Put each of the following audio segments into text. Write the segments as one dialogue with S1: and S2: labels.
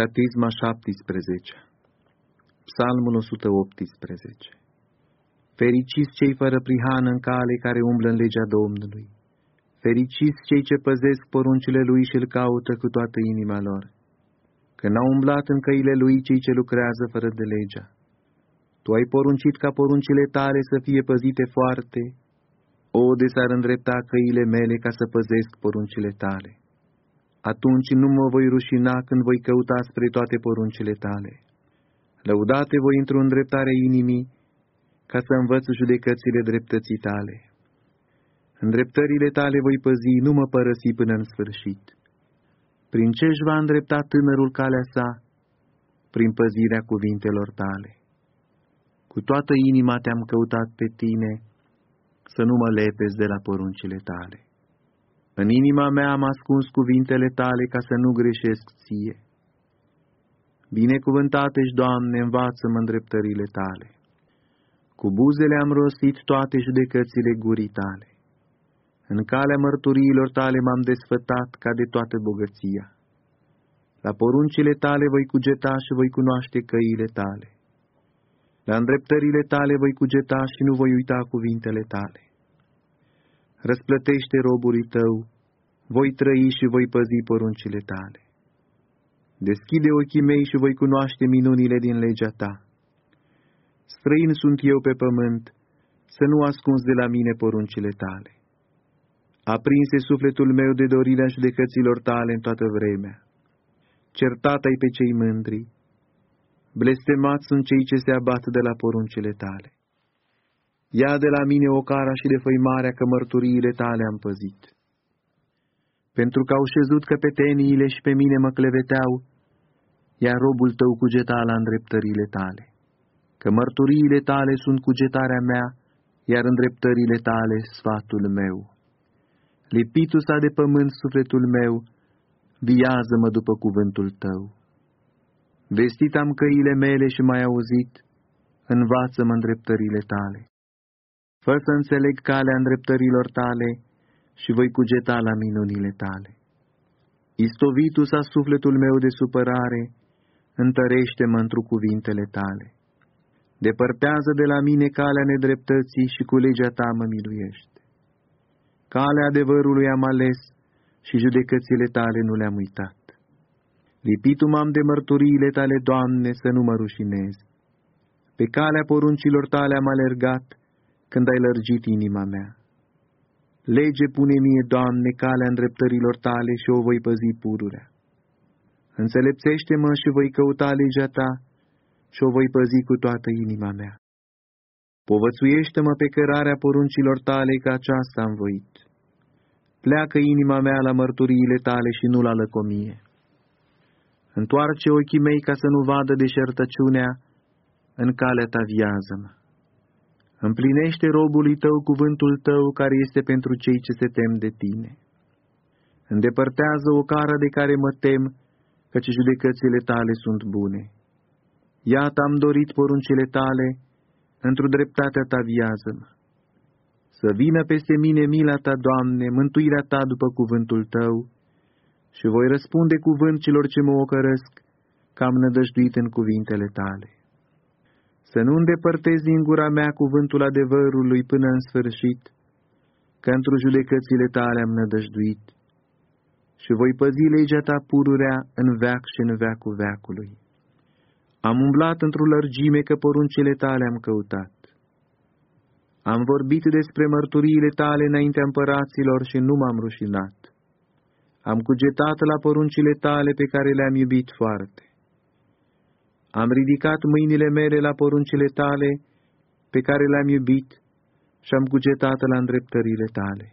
S1: Catisma 17 Psalmul 118 Fericiți cei fără prihană în cale care umblă în legea Domnului. Fericiți cei ce păzesc poruncile Lui și îl caută cu toată inima lor. Că n-au umblat în căile Lui cei ce lucrează fără de legea. Tu ai poruncit ca poruncile tale să fie păzite foarte. O, de s-ar îndrepta căile mele ca să păzesc poruncile tale atunci nu mă voi rușina când voi căuta spre toate poruncile tale. Lăudate voi într-o îndreptare inimii, ca să învăț judecățile dreptății tale. Îndreptările tale voi păzi, nu mă părăsi până în sfârșit. Prin ce își va îndrepta tânărul calea sa? Prin păzirea cuvintelor tale. Cu toată inima te-am căutat pe tine, să nu mă lepezi de la poruncile tale. În inima mea am ascuns cuvintele tale ca să nu greșesc ție. Binecuvântate-și, Doamne, învață-mă îndreptările tale. Cu buzele am rostit toate judecățile gurii tale. În calea mărturiilor tale m-am desfătat ca de toată bogăția. La poruncile tale voi cugeta și voi cunoaște căile tale. La îndreptările tale voi cugeta și nu voi uita cuvintele tale răsplătește robului tău, voi trăi și voi păzi poruncile tale. Deschide ochii mei și voi cunoaște minunile din legea ta. Străin sunt eu pe pământ, să nu ascunzi de la mine poruncile tale. Aprinse sufletul meu de dorirea judecăților tale în toată vremea. Certat ai pe cei mândri, blestemați sunt cei ce se abat de la poruncile tale. Ia de la mine o cara și de făimarea că mărturiile tale am păzit. Pentru că au șezut căpeteniile și pe mine mă cleveteau, iar robul tău cugeta la îndreptările tale. Că mărturiile tale sunt cugetarea mea, iar îndreptările tale sfatul meu. Lipitul s-a de pământ sufletul meu, viază-mă după cuvântul tău. Vestit am căile mele și mai auzit, învață-mă îndreptările tale. Fă să înțeleg calea îndreptărilor tale și voi cugeta la minunile tale. Istovitu s-a sufletul meu de supărare, întărește-mă într cuvintele tale. Depărtează de la mine calea nedreptății și cu legea ta mă miluiește. Calea adevărului am ales și judecățile tale nu le-am uitat. Lipitul m-am de mărturiile tale, Doamne, să nu mă rușinez. Pe calea poruncilor tale am alergat, când ai lărgit inima mea. Lege pune mie, Doamne, calea îndreptărilor tale și o voi păzi pururea. Înțelepțește-mă și voi căuta legea ta și o voi păzi cu toată inima mea. Povățuiește-mă pe cărarea poruncilor tale, că aceasta am voit. Pleacă inima mea la mărturiile tale și nu la lăcomie. Întoarce ochii mei ca să nu vadă deșertăciunea, în calea ta viază-mă. Împlinește robului tău cuvântul tău care este pentru cei ce se tem de tine. Îndepărtează o cară de care mă tem, căci judecățile tale sunt bune. Iată am dorit poruncile tale, într-o dreptatea ta viază-mă. Să vină peste mine mila ta, Doamne, mântuirea ta după cuvântul tău, și voi răspunde cuvânt ce mă ocărăsc, că am nădăjduit în cuvintele tale să nu îndepărtezi din gura mea cuvântul adevărului până în sfârșit, că într judecățile tale am nădăjduit și voi păzi legea ta pururea în veac și în veacul veacului. Am umblat într-o lărgime că poruncile tale am căutat. Am vorbit despre mărturiile tale înaintea împăraților și nu m-am rușinat. Am cugetat la poruncile tale pe care le-am iubit foarte. Am ridicat mâinile mele la poruncile tale, pe care le-am iubit, și am cugetat la îndreptările tale.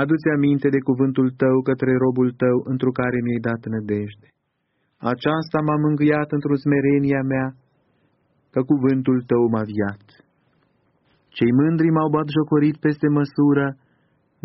S1: Adu-ți aminte de cuvântul tău către robul tău, întru care mi-ai dat nădejde. Aceasta m-a mângâiat într-o smerenia mea, că cuvântul tău m-a viat. Cei mândri m-au bat jocorit peste măsură,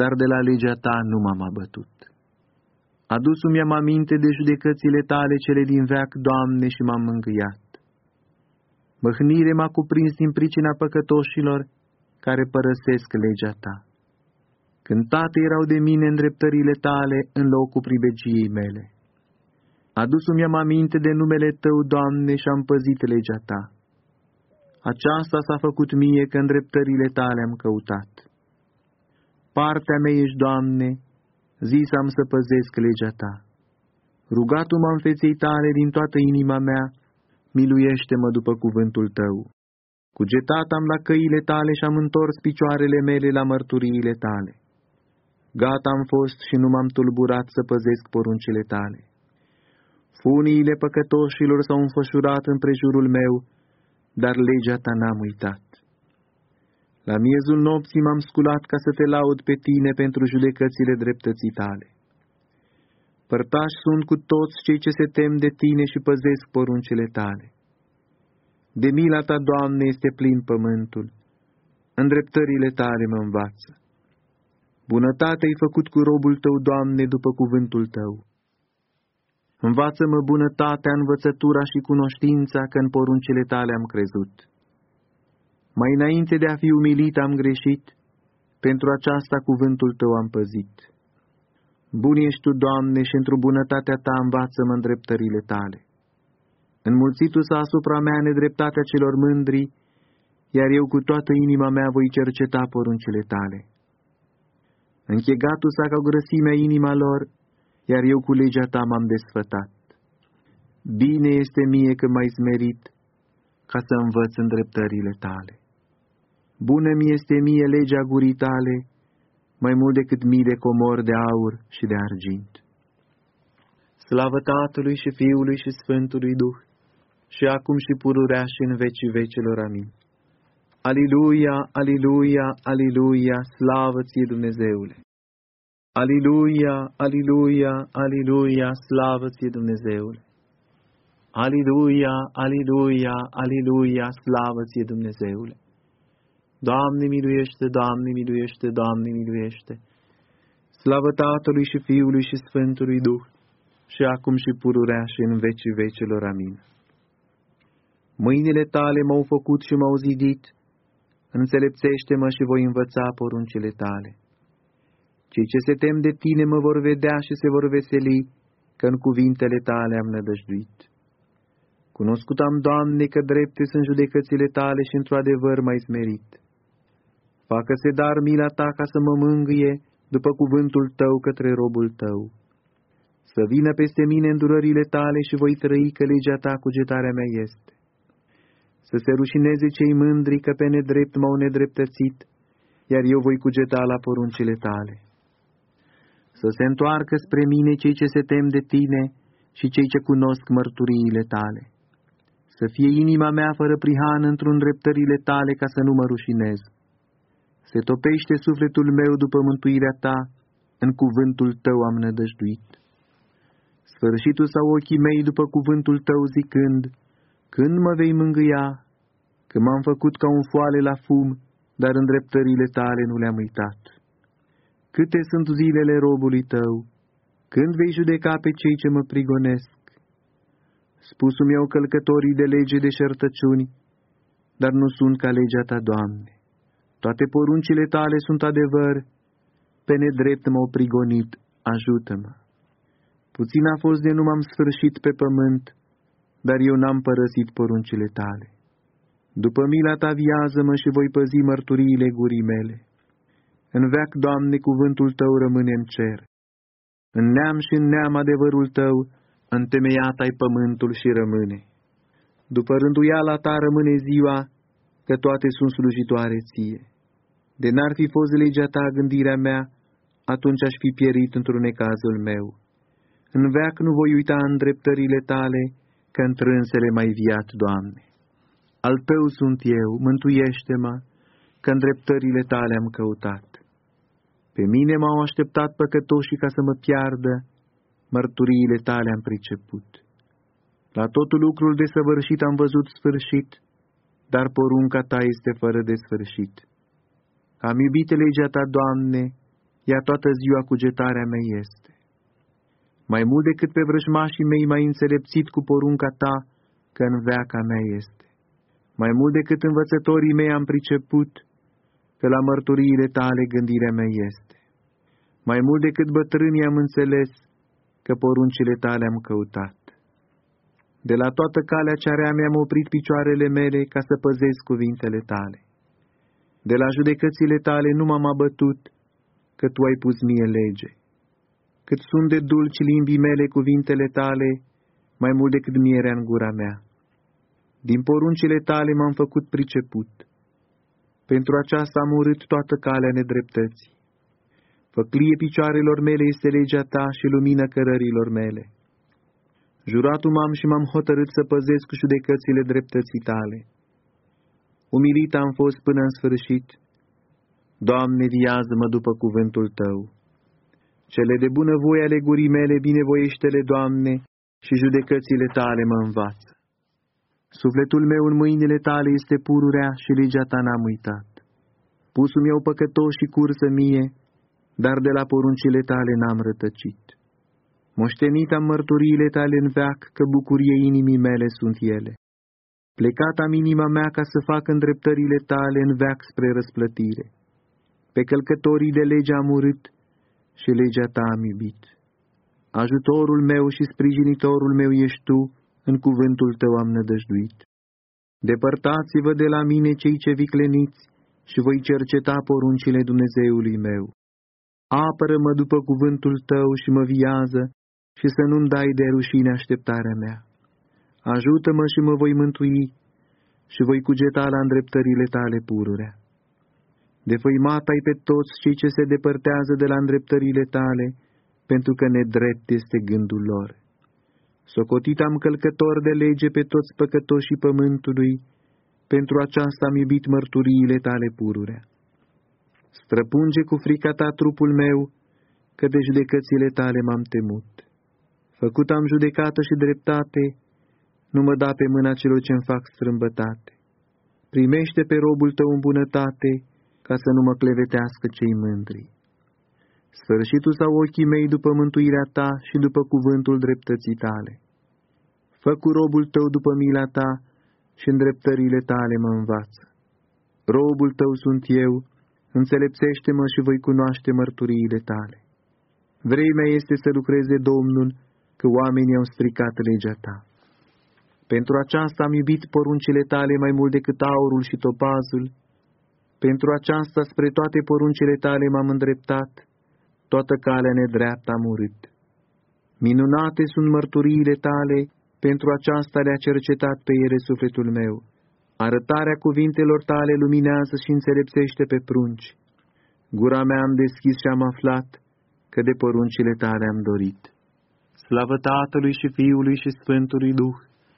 S1: dar de la legea ta nu m-am abătut. Adus-mi am aminte de judecățile tale cele din veac, Doamne, și m-am mângâiat. Măhnire m-a cuprins din pricina păcătoșilor care părăsesc legea ta. Cântate erau de mine îndreptările tale în locul pribegiei mele. Adus-mi am aminte de numele Tău, Doamne, și am păzit legea Ta. Aceasta s-a făcut mie că îndreptările Tale am căutat. Partea mea ești, Doamne, zis am să păzesc legea Ta. Rugatul m-am feței Tale din toată inima mea, miluiește-mă după cuvântul Tău. Cugetat am la căile Tale și am întors picioarele mele la mărturiile Tale. Gata am fost și nu m-am tulburat să păzesc poruncile Tale. Funiile păcătoșilor s-au înfășurat în prejurul meu, dar legea ta n-am uitat. La miezul nopții m-am sculat ca să te laud pe tine pentru judecățile dreptății tale. Părtași sunt cu toți cei ce se tem de tine și păzesc poruncile tale. De mila ta, Doamne, este plin pământul, îndreptările tale mă învață. Bunătate ai făcut cu robul tău, Doamne, după cuvântul tău. Învață-mă bunătatea, învățătura și cunoștința, că în poruncile tale am crezut. Mai înainte de a fi umilit am greșit, pentru aceasta cuvântul tău am păzit. Bun ești tu, Doamne, și într-o bunătatea ta învață-mă îndreptările tale. Înmulțitul s-a asupra mea nedreptatea celor mândri, iar eu cu toată inima mea voi cerceta poruncile tale. Închegatul s-a ca grăsimea inima lor, iar eu cu legea ta m-am desfătat. Bine este mie că m-ai smerit, ca să învăț îndreptările tale. Bună mi este mie legea gurii tale, mai mult decât mii de comori de aur și de argint. Slavă Tatălui și Fiului și Sfântului Duh, și acum și pururea și în vecii vecelor. Amin. Aliluia, aliluia, aliluia, slavă ție Dumnezeule! Aliluia, aliluia, aliluia, slavă ție Dumnezeule! Aliluia, aliluia, aliluia, slavă ție Dumnezeule! Doamne miluiește, Doamne miluiește, Doamne miluiește! Slavă Tatălui și Fiului și Sfântului Duh, și acum și pururea și în vecii vecelor. Amin. Mâinile tale m-au făcut și m-au zidit, înțelepțește-mă și voi învăța poruncile tale. Cei ce se tem de tine mă vor vedea și se vor veseli, că în cuvintele tale am nădăjduit. Cunoscut am, Doamne, că drepte sunt judecățile tale și într-o adevăr mai smerit. Facă-se dar mila ta ca să mă mângâie după cuvântul tău către robul tău. Să vină peste mine îndurările tale și voi trăi că legea ta cugetarea mea este. Să se rușineze cei mândri că pe nedrept m-au nedreptățit, iar eu voi cugeta la poruncile tale să se întoarcă spre mine cei ce se tem de tine și cei ce cunosc mărturiile tale. Să fie inima mea fără prihan într-un dreptările tale ca să nu mă rușinez. Se topește sufletul meu după mântuirea ta, în cuvântul tău am nădăjduit. Sfârșitul sau ochii mei după cuvântul tău zicând, când mă vei mângâia, că m-am făcut ca un foale la fum, dar în dreptările tale nu le-am uitat. Câte sunt zilele robului tău? Când vei judeca pe cei ce mă prigonesc? Spusul meu călcătorii de lege de șertăciuni, dar nu sunt ca legea ta, Doamne. Toate poruncile tale sunt adevăr, pe nedrept m-au prigonit, ajută-mă. Puțin a fost de nu m-am sfârșit pe pământ, dar eu n-am părăsit poruncile tale. După mila ta viază-mă și voi păzi mărturiile gurii mele. În veac, Doamne, cuvântul Tău rămâne în cer. În neam și în neam adevărul Tău, întemeiat ai pământul și rămâne. După rânduiala Ta rămâne ziua, că toate sunt slujitoare Ție. De n-ar fi fost legea Ta gândirea mea, atunci aș fi pierit într-un necazul meu. În veac nu voi uita în dreptările Tale, că întrânsele mai viat, Doamne. Al Tău sunt eu, mântuiește-mă, că în dreptările Tale am căutat. Pe mine m-au așteptat păcătoșii ca să mă piardă, mărturiile tale am priceput. La totul lucrul de săvârșit am văzut sfârșit, dar porunca ta este fără de sfârșit. Am iubit legea ta, Doamne, ea toată ziua cugetarea mea este. Mai mult decât pe vrăjmașii mei mai înțelepțit cu porunca ta, că în veaca mea este. Mai mult decât învățătorii mei am priceput, că la mărturiile tale gândirea mea este. Mai mult decât bătrânii am înțeles că poruncile tale am căutat. De la toată calea ce rea mi-am oprit picioarele mele ca să păzesc cuvintele tale. De la judecățile tale nu m-am abătut, că tu ai pus mie lege. Cât sunt de dulci limbii mele cuvintele tale, mai mult decât mierea în gura mea. Din poruncile tale m-am făcut priceput. Pentru aceasta am urât toată calea nedreptății. Făclie picioarelor mele este legea ta și lumină cărărilor mele. Juratul m-am și m-am hotărât să păzesc judecățile dreptății tale. Umilit am fost până în sfârșit. Doamne, viază-mă după cuvântul Tău. Cele de bună voie ale gurii mele, binevoiește-le, Doamne, și judecățile Tale mă învață. Sufletul meu în mâinile Tale este pururea și legea Ta n-am uitat. Pusul meu păcătos și cursă mie, dar de la poruncile Tale n-am rătăcit. Moștenit am mărturiile Tale în veac, că bucurie inimii mele sunt ele. Plecat am inima mea ca să fac îndreptările Tale în veac spre răsplătire. Pe călcătorii de lege am urât și legea Ta am iubit. Ajutorul meu și sprijinitorul meu ești Tu, în cuvântul Tău am nădăjduit. Depărtați-vă de la mine cei ce vicleniți și voi cerceta poruncile Dumnezeului meu. Apără-mă după cuvântul Tău și mă viază și să nu-mi dai de rușine așteptarea mea. Ajută-mă și mă voi mântui și voi cugeta la îndreptările Tale pururea. Defăimat ai pe toți cei ce se depărtează de la îndreptările Tale, pentru că nedrept este gândul lor. Socotit am călcător de lege pe toți păcătoșii pământului, pentru aceasta am iubit mărturiile tale pururea. Străpunge cu frica ta trupul meu, că de judecățile tale m-am temut. Făcut am judecată și dreptate, nu mă da pe mâna celor ce-mi fac strâmbătate. Primește pe robul tău în bunătate, ca să nu mă clevetească cei mândri. Sfârșitul sau ochii mei după mântuirea ta și după cuvântul dreptății tale. Fă cu robul tău după mila ta și îndreptările tale mă învață. Robul tău sunt eu, înțelepțește-mă și voi cunoaște mărturiile tale. Vremea este să lucreze Domnul, că oamenii au stricat legea ta. Pentru aceasta am iubit poruncile tale mai mult decât aurul și topazul, pentru aceasta spre toate poruncile tale m-am îndreptat, toată calea nedreaptă am urât. Minunate sunt mărturiile tale, pentru aceasta le-a cercetat pe ele sufletul meu. Arătarea cuvintelor tale luminează și înțelepțește pe prunci. Gura mea am deschis și am aflat că de poruncile tale am dorit. Slavă Tatălui și Fiului și Sfântului Duh,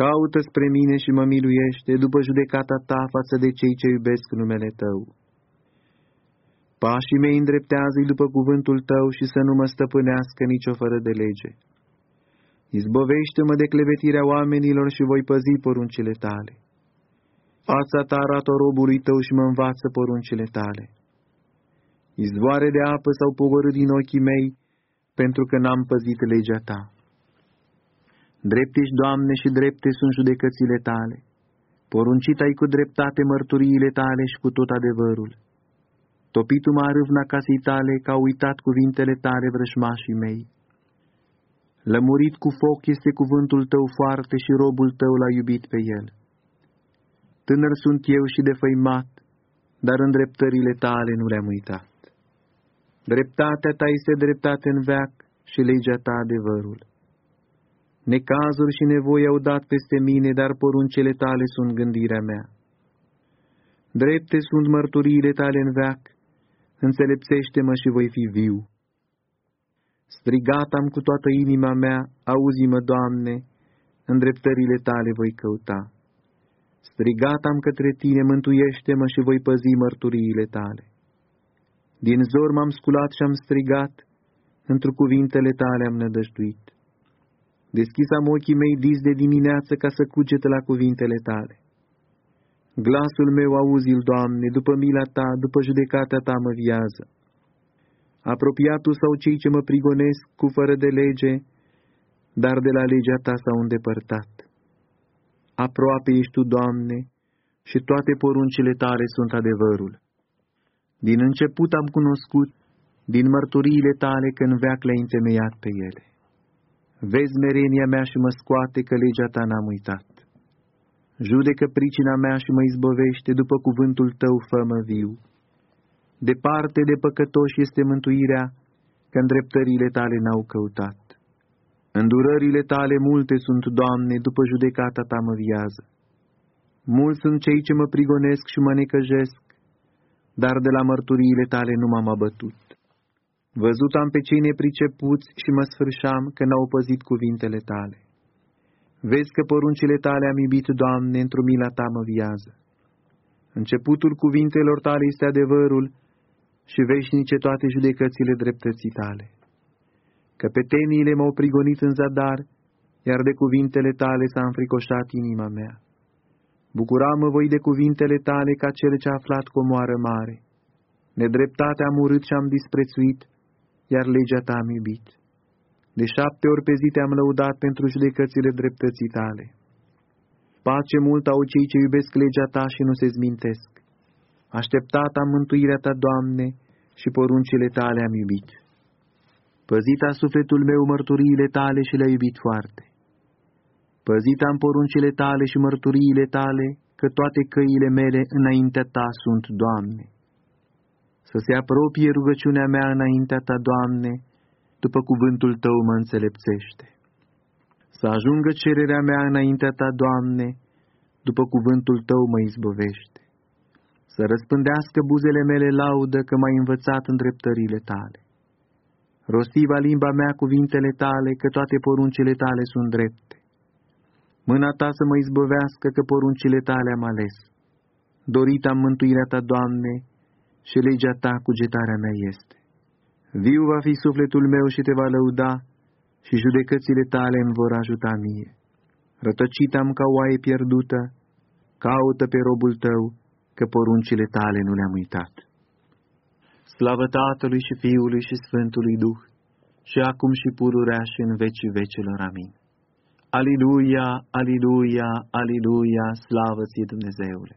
S1: Caută spre mine și mă miluiește după judecata ta față de cei ce iubesc numele tău. Pașii mei îndreptează-i după cuvântul tău și să nu mă stăpânească nicio fără de lege. Izbovește-mă de clevetirea oamenilor și voi păzi poruncile tale. Fața ta arată robului tău și mă învață poruncile tale. Izvoare de apă s-au pogorât din ochii mei, pentru că n-am păzit legea ta. Drept ești, Doamne, și drepte sunt judecățile tale. Poruncit ai cu dreptate mărturiile tale și cu tot adevărul. Topitul m-a râvna casei tale, ca uitat cuvintele tale vrășmașii mei. Lămurit cu foc este cuvântul tău foarte și robul tău l-a iubit pe el. Tânăr sunt eu și defăimat, dar în dreptările tale nu le-am uitat. Dreptatea ta este dreptate în veac și legea ta adevărul. Necazuri și nevoi au dat peste mine, dar poruncele tale sunt gândirea mea. Drepte sunt mărturiile tale în veac, înțelepțește-mă și voi fi viu. Strigat am cu toată inima mea, auzi-mă, Doamne, îndreptările tale voi căuta. Strigat am către tine, mântuiește-mă și voi păzi mărturiile tale. Din zor m-am sculat și am strigat, într cuvintele tale am nădăjduit. Deschisam ochii mei dis de dimineață ca să cuget la cuvintele tale. Glasul meu auzi-l, Doamne, după mila ta, după judecata ta mă viază. Apropiatul sau cei ce mă prigonesc cu fără de lege, dar de la legea ta s-au îndepărtat. Aproape ești tu, Doamne, și toate poruncile tale sunt adevărul. Din început am cunoscut, din mărturiile tale că în veac le-ai întemeiat pe ele. Vezi merenia mea și mă scoate că legea ta n-am uitat. Judecă pricina mea și mă izbovește după cuvântul tău, fămă viu. Departe de păcătoși este mântuirea, că îndreptările tale n-au căutat. Îndurările tale multe sunt, Doamne, după judecata ta mă viază. Mulți sunt cei ce mă prigonesc și mă necăjesc, dar de la mărturiile tale nu m-am abătut. Văzut am pe cei nepricepuți și mă sfârșam că n-au păzit cuvintele tale. Vezi că poruncile tale am iubit, Doamne, într-o mila ta mă viază. Începutul cuvintelor tale este adevărul și veșnice toate judecățile dreptății tale. Că pe teniile m-au prigonit în zadar, iar de cuvintele tale s-a înfricoșat inima mea. Bucuram-mă voi de cuvintele tale ca cel ce a aflat cu o moară mare. Nedreptatea am urât și am disprețuit, iar legea ta am iubit. De șapte ori pe zi te-am lăudat pentru judecățile dreptății tale. Pace mult au cei ce iubesc legea ta și nu se zmintesc. Așteptat am mântuirea ta, Doamne, și poruncile tale am iubit. Păzit a sufletul meu mărturiile tale și le-a iubit foarte. Păzit am poruncile tale și mărturiile tale, că toate căile mele înaintea ta sunt, Doamne. Să se apropie rugăciunea mea înaintea ta, Doamne, după cuvântul tău mă înțelepțește. Să ajungă cererea mea înaintea ta, Doamne, după cuvântul tău mă izbovește. Să răspândească buzele mele laudă că m-ai învățat în dreptările tale. Rostiva limba mea cuvintele tale, că toate poruncile tale sunt drepte. Mâna ta să mă izbăvească că poruncile tale am ales. Dorit am mântuirea ta, Doamne, și legea ta cugetarea mea este. Viu va fi sufletul meu și te va lăuda, și judecățile tale îmi vor ajuta mie. Rătăcit am ca oaie pierdută, caută pe robul tău, că poruncile tale nu le-am uitat. Slavă Tatălui și Fiului și Sfântului Duh, și acum și pururea și în vecii vecilor. Amin. Aliluia, aliluia, aliluia, slavă ție Dumnezeule!